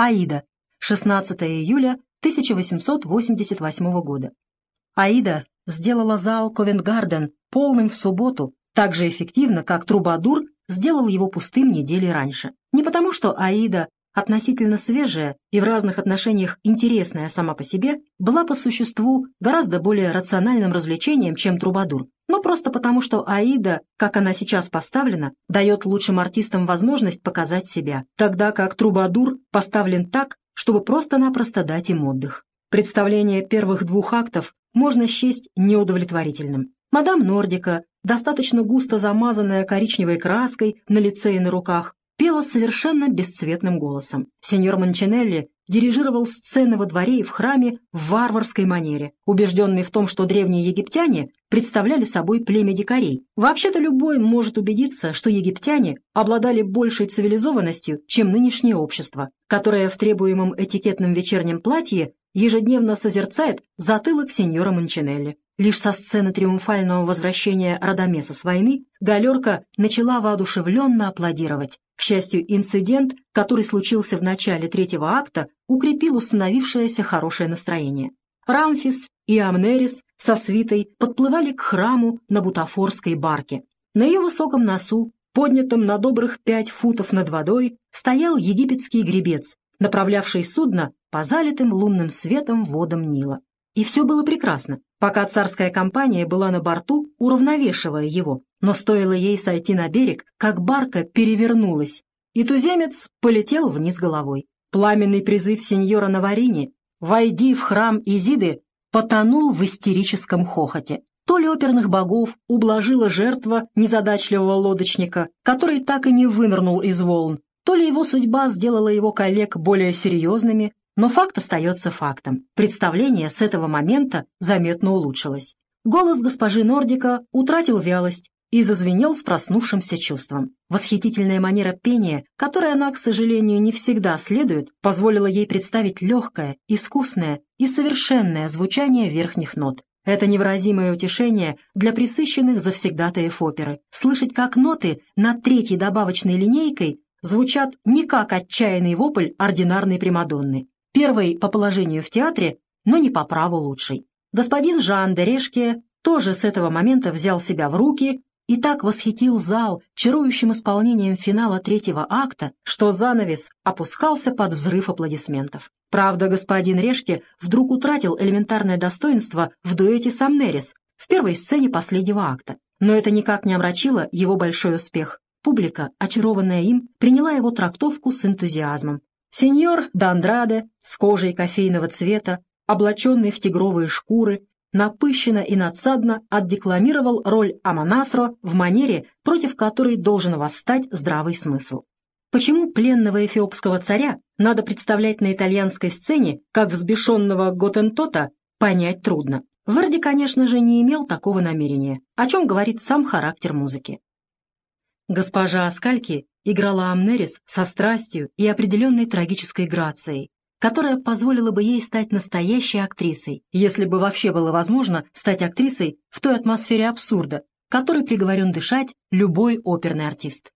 Аида, 16 июля 1888 года. Аида сделала зал Ковент-Гарден полным в субботу так же эффективно, как Трубадур сделал его пустым недели раньше. Не потому, что Аида относительно свежая и в разных отношениях интересная сама по себе, была по существу гораздо более рациональным развлечением, чем Трубадур, но просто потому, что Аида, как она сейчас поставлена, дает лучшим артистам возможность показать себя, тогда как Трубадур поставлен так, чтобы просто-напросто дать им отдых. Представление первых двух актов можно счесть неудовлетворительным. Мадам Нордика, достаточно густо замазанная коричневой краской на лице и на руках, пела совершенно бесцветным голосом. Сеньор Манчинелли дирижировал сцены во дворе и в храме в варварской манере, убежденный в том, что древние египтяне представляли собой племя дикарей. Вообще-то любой может убедиться, что египтяне обладали большей цивилизованностью, чем нынешнее общество, которое в требуемом этикетном вечернем платье ежедневно созерцает затылок сеньора Манчинелли. Лишь со сцены триумфального возвращения Радамеса с войны галерка начала воодушевленно аплодировать. К счастью, инцидент, который случился в начале третьего акта, укрепил установившееся хорошее настроение. Рамфис и Амнерис со свитой подплывали к храму на бутафорской барке. На ее высоком носу, поднятом на добрых пять футов над водой, стоял египетский гребец, направлявший судно по залитым лунным светом водам Нила. И все было прекрасно, пока царская компания была на борту, уравновешивая его. Но стоило ей сойти на берег, как барка перевернулась, и туземец полетел вниз головой. Пламенный призыв сеньора Наварини «Войди в храм Изиды» потонул в истерическом хохоте. То ли оперных богов ублажила жертва незадачливого лодочника, который так и не вынырнул из волн, то ли его судьба сделала его коллег более серьезными, но факт остается фактом. Представление с этого момента заметно улучшилось. Голос госпожи Нордика утратил вялость и зазвенел с проснувшимся чувством. Восхитительная манера пения, которой она, к сожалению, не всегда следует, позволила ей представить легкое, искусное и совершенное звучание верхних нот. Это невыразимое утешение для присыщенных завсегдатаев оперы. Слышать, как ноты над третьей добавочной линейкой звучат не как отчаянный вопль ординарной Примадонны, Первый по положению в театре, но не по праву лучший. Господин Жан Дерешке тоже с этого момента взял себя в руки и так восхитил зал чарующим исполнением финала третьего акта, что занавес опускался под взрыв аплодисментов. Правда, господин Решке вдруг утратил элементарное достоинство в дуэте с Амнерис в первой сцене последнего акта. Но это никак не омрачило его большой успех. Публика, очарованная им, приняла его трактовку с энтузиазмом. Сеньор Д'Андраде с кожей кофейного цвета, облаченный в тигровые шкуры, напыщенно и надсадно отдекламировал роль Аманасро в манере, против которой должен восстать здравый смысл. Почему пленного эфиопского царя надо представлять на итальянской сцене, как взбешенного Готентота, понять трудно. Верди, конечно же, не имел такого намерения, о чем говорит сам характер музыки. Госпожа Аскальки играла Амнерис со страстью и определенной трагической грацией, которая позволила бы ей стать настоящей актрисой, если бы вообще было возможно стать актрисой в той атмосфере абсурда, которой приговорен дышать любой оперный артист.